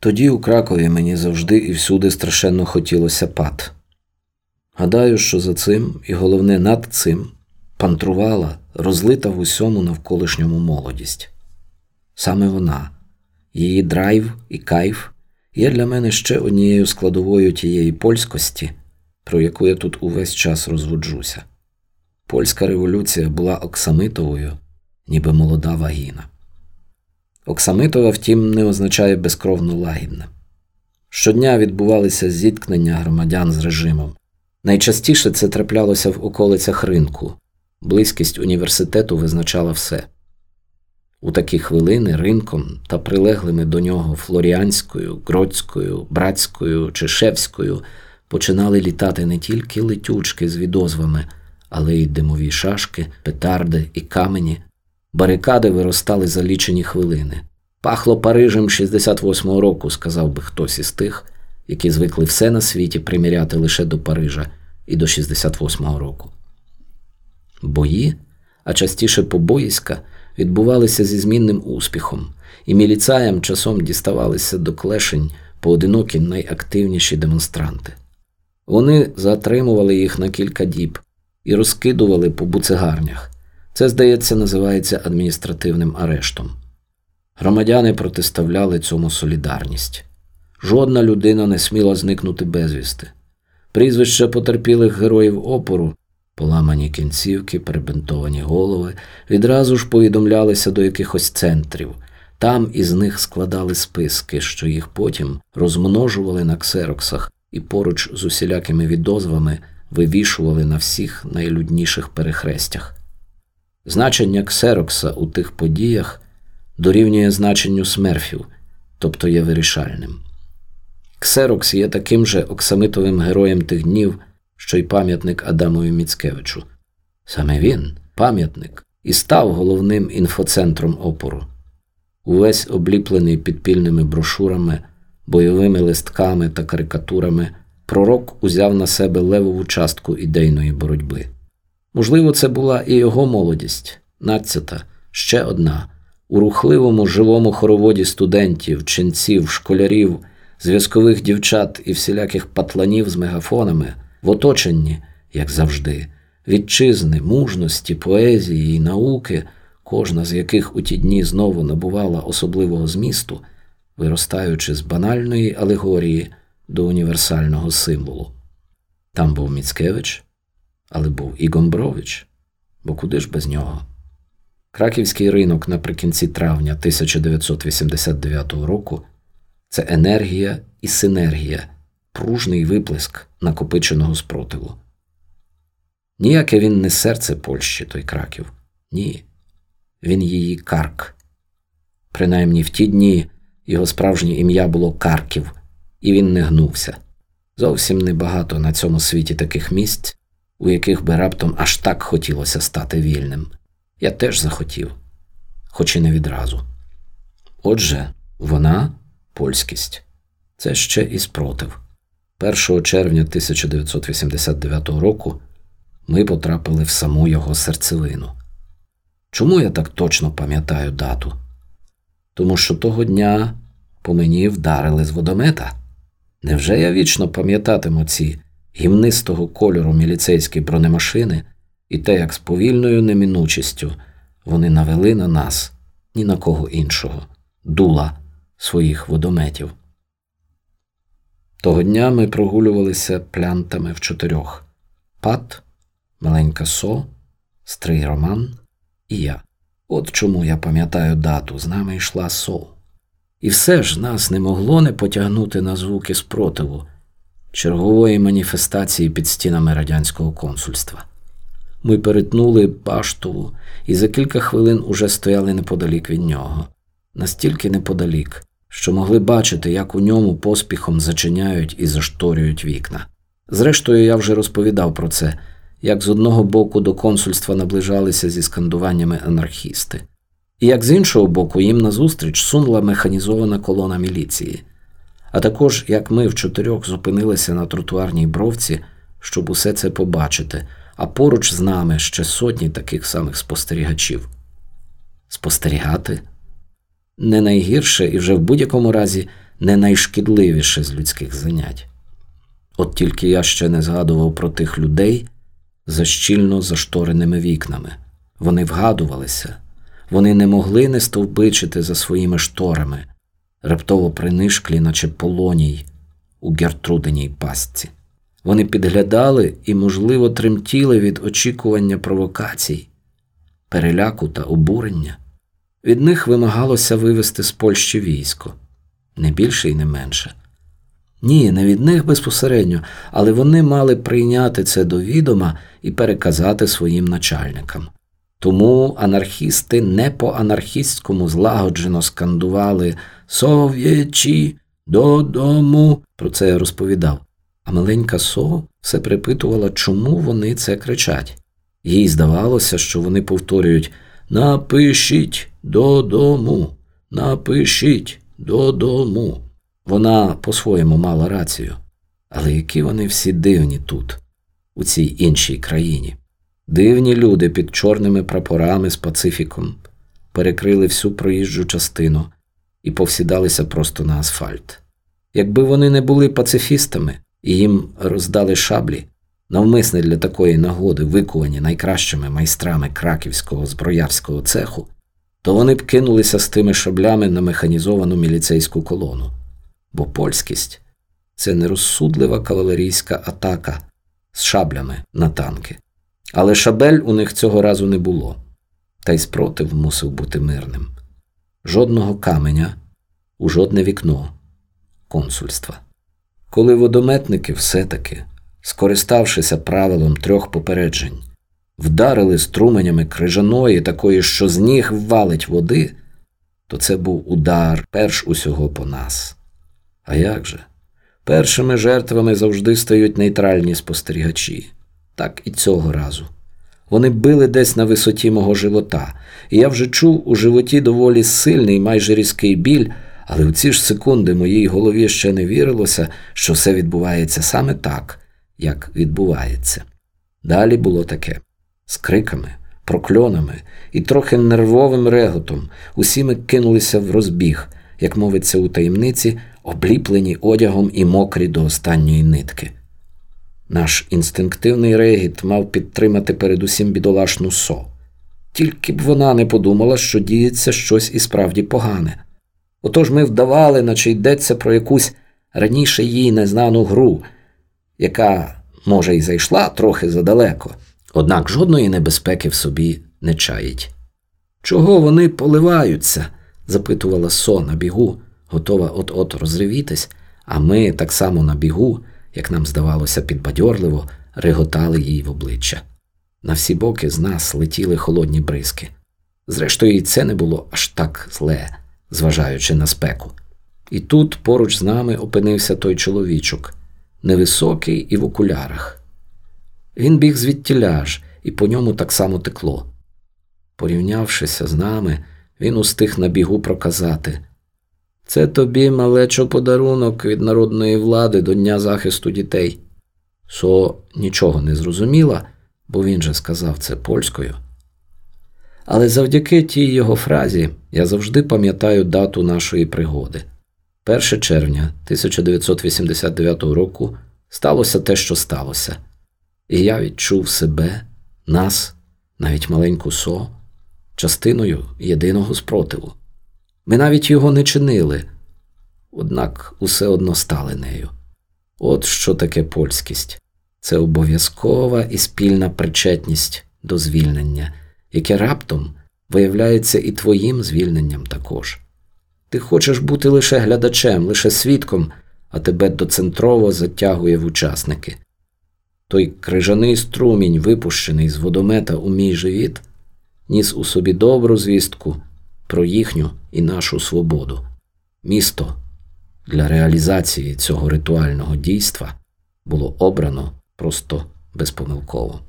Тоді у Кракові мені завжди і всюди страшенно хотілося пад. Гадаю, що за цим, і головне над цим, пантрувала, розлита в усьому навколишньому молодість. Саме вона, її драйв і кайф є для мене ще однією складовою тієї польськості, про яку я тут увесь час розводжуся. Польська революція була оксамитовою, ніби молода вагіна. Оксамитова, втім, не означає безкровно лагідне. Щодня відбувалися зіткнення громадян з режимом. Найчастіше це траплялося в околицях ринку, близькість університету визначала все. У такі хвилини ринком та прилеглими до нього Флоріанською, Гродською, Братською чи Шевською починали літати не тільки летючки з відозвами, але й димові шашки, петарди і камені. Барикади виростали за лічені хвилини. Пахло Парижем 68-го року, сказав би хтось із тих, які звикли все на світі приміряти лише до Парижа і до 68-го року. Бої, а частіше побоїська, відбувалися зі змінним успіхом, і міліцаям часом діставалися до клешень поодинокі найактивніші демонстранти. Вони затримували їх на кілька діб і розкидували по буцегарнях. Це, здається, називається адміністративним арештом. Громадяни протиставляли цьому солідарність. Жодна людина не сміла зникнути безвісти. Прізвища потерпілих героїв опору, поламані кінцівки, перебинтовані голови, відразу ж повідомлялися до якихось центрів. Там із них складали списки, що їх потім розмножували на ксероксах і поруч з усілякими відозвами вивішували на всіх найлюдніших перехрестях. Значення ксерокса у тих подіях дорівнює значенню смерфів, тобто є вирішальним. Ксерокс є таким же оксамитовим героєм тих днів, що й пам'ятник Адамові Міцкевичу. Саме він, пам'ятник, і став головним інфоцентром опору. Увесь обліплений підпільними брошурами, бойовими листками та карикатурами, пророк узяв на себе левову частку ідейної боротьби. Можливо, це була і його молодість, надцята, ще одна, у рухливому живому хороводі студентів, ченців, школярів, зв'язкових дівчат і всіляких патланів з мегафонами, в оточенні, як завжди, вітчизни, мужності, поезії і науки, кожна з яких у ті дні знову набувала особливого змісту, виростаючи з банальної алегорії до універсального символу. Там був Міцкевич але був і Гомбрович, бо куди ж без нього? Краківський ринок наприкінці травня 1989 року це енергія і синергія, пружний виплеск накопиченого спротиву. Ніяке він не серце Польщі, той краків, ні, він її карк. Принаймні в ті дні його справжнє ім'я було Карків, і він не гнувся. Зовсім небагато на цьому світі таких місць, у яких би раптом аж так хотілося стати вільним. Я теж захотів, хоч і не відразу. Отже, вона польськість, це ще і спротив. 1 червня 1989 року ми потрапили в саму його серцевину. Чому я так точно пам'ятаю дату? Тому що того дня по мені вдарили з водомета. Невже я вічно пам'ятатиму ці гімнистого кольору міліцейські бронемашини і те, як з повільною немінучістю вони навели на нас ні на кого іншого, дула своїх водометів. Того дня ми прогулювалися плянтами в чотирьох Пат, маленька со, стрий Роман і я. От чому я пам'ятаю дату, з нами йшла со. І все ж нас не могло не потягнути на звуки спротиву чергової маніфестації під стінами радянського консульства. Ми перетнули Паштову і за кілька хвилин уже стояли неподалік від нього, настільки неподалік, що могли бачити, як у ньому поспіхом зачиняють і зашторюють вікна. Зрештою, я вже розповідав про це, як з одного боку до консульства наближалися зі скандуваннями анархісти, і як з іншого боку їм назустріч сунула механізована колона міліції а також як ми в чотирьох зупинилися на тротуарній бровці, щоб усе це побачити, а поруч з нами ще сотні таких самих спостерігачів. Спостерігати не найгірше і вже в будь-якому разі не найшкідливіше з людських занять. От тільки я ще не згадував про тих людей за щільно заштореними вікнами. Вони вгадувалися, вони не могли не стовбичити за своїми шторами, раптово принишклі, наче полоній у гертрудиній пастці. Вони підглядали і, можливо, тремтіли від очікування провокацій, переляку та обурення. Від них вимагалося вивести з Польщі військо, не більше і не менше. Ні, не від них безпосередньо, але вони мали прийняти це до відома і переказати своїм начальникам. Тому анархісти не по анархістському злагоджено скандували Совєчі додому. Про це я розповідав. А маленька Со все припитувала, чому вони це кричать. Їй здавалося, що вони повторюють Напишіть додому, напишіть додому. Вона по-своєму мала рацію. Але які вони всі дивні тут, у цій іншій країні. Дивні люди під чорними прапорами з пацифіком перекрили всю проїжджу частину і повсідалися просто на асфальт. Якби вони не були пацифістами і їм роздали шаблі, навмисне для такої нагоди, викувані найкращими майстрами краківського зброярського цеху, то вони б кинулися з тими шаблями на механізовану міліцейську колону. Бо польськість це нерозсудлива кавалерійська атака з шаблями на танки. Але шабель у них цього разу не було, та й спротив мусив бути мирним. Жодного каменя у жодне вікно консульства. Коли водометники все-таки, скориставшися правилом трьох попереджень, вдарили струменями крижаної, такої, що з ніг валить води, то це був удар перш усього по нас. А як же? Першими жертвами завжди стають нейтральні спостерігачі так і цього разу. Вони били десь на висоті мого живота, і я вже чув у животі доволі сильний, майже різкий біль, але в ці ж секунди моїй голові ще не вірилося, що все відбувається саме так, як відбувається. Далі було таке з криками, прокльонами і трохи нервовим реготом усі ми кинулися в розбіг, як мовиться у таємниці, обліплені одягом і мокрі до останньої нитки. Наш інстинктивний регіт мав підтримати передусім бідолашну со. Тільки б вона не подумала, що діється щось і справді погане. Отож ми вдавали, наче йдеться про якусь раніше їй незнану гру, яка, може, й зайшла трохи задалеко, однак жодної небезпеки в собі не чаїть. Чого вони поливаються? запитувала со на бігу, готова от-от розривітись, а ми так само на бігу як нам здавалося, підбадьорливо реготали їй в обличчя. На всі боки з нас летіли холодні бризки. Зрештою, і це не було аж так зле, зважаючи на спеку. І тут поруч з нами опинився той чоловічок, невисокий і в окулярах. Він біг звідтіляж, і по ньому так само текло. Порівнявшися з нами, він устиг на бігу проказати це тобі, малечо, подарунок від народної влади до Дня захисту дітей. Со нічого не зрозуміла, бо він же сказав це польською. Але завдяки тій його фразі я завжди пам'ятаю дату нашої пригоди. 1 червня 1989 року сталося те, що сталося, і я відчув себе, нас, навіть маленьку со, частиною єдиного спротиву. Ми навіть його не чинили, однак усе одно стали нею. От що таке польськість це обов'язкова і спільна причетність до звільнення, яке раптом виявляється і твоїм звільненням також. Ти хочеш бути лише глядачем, лише свідком, а тебе доцентрово затягує в учасники. Той крижаний струмінь, випущений з водомета у мій живіт, ніс у собі добру звістку про їхню і нашу свободу. Місто для реалізації цього ритуального дійства було обрано просто безпомилково.